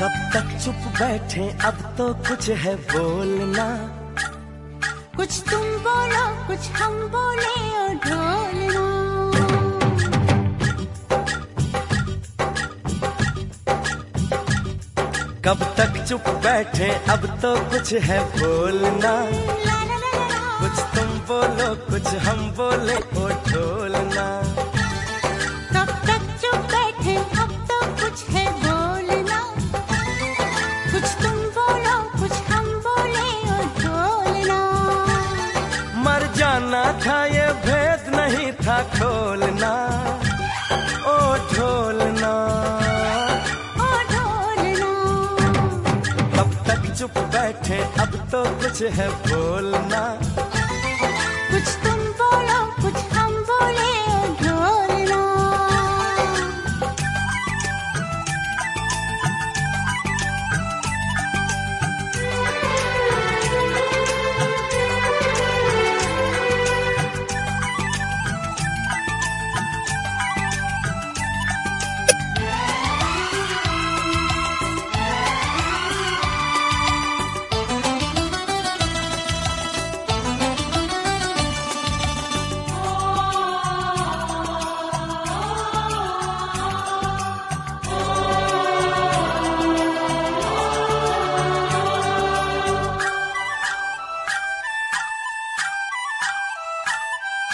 कब तक चुप बैठे, अब तो कुछ है बोलना। कुछ तुम बोलो, कुछ हम बोले कब तक चुप बैठे, अब तो कुछ है बोलना। कुछ तुम बोलो, कुछ हम बोले ओ ढोलना। था खोलना ओ ढोलना। ओ ढोलना। अब तक चुप बैठे अब तो कुछ है बोलना।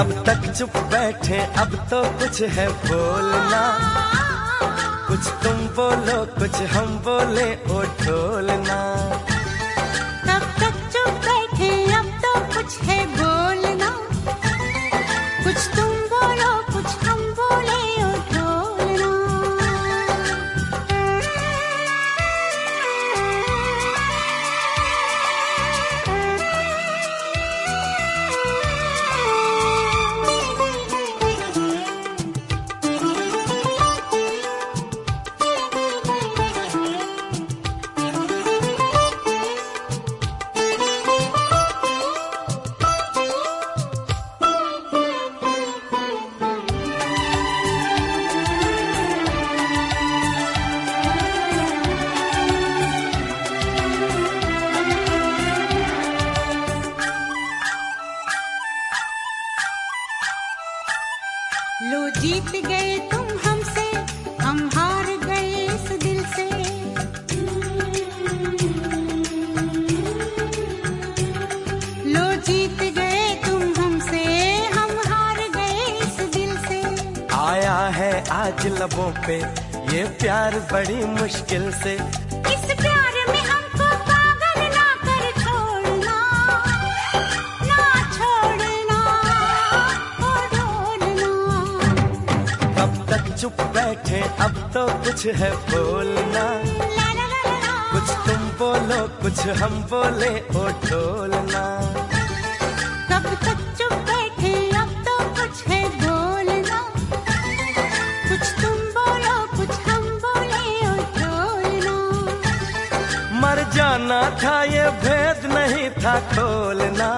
कब तक चुप बैठे, अब तो कुछ है बोलना। कुछ तुम बोलो, कुछ हम बोले, ओ ढोलना। कब तक चुप बैठे, अब तो कुछ है बोलना। जीत गए तुम हमसे हम हार गए इस दिल से। लो जीत गए तुम हमसे हम हार गए इस दिल से। आया है आज लबों पे ये प्यार बड़ी मुश्किल से। इस प्यार चुप बैठे अब तो कुछ है बोलना। कुछ तुम बोलो कुछ हम बोले ओ ढोलना कब तक चुप बैठे अब तो कुछ है बोलना। कुछ तुम बोलो कुछ हम बोले ओ ढोलना मर जाना था ये भेद नहीं था खोलना।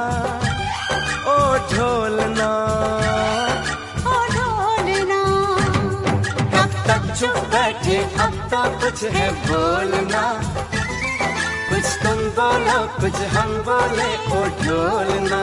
चुप बैठे अब तो कुछ है बोलना। कुछ तुम बोलो, कुछ हम बोले, ओ ढोलना।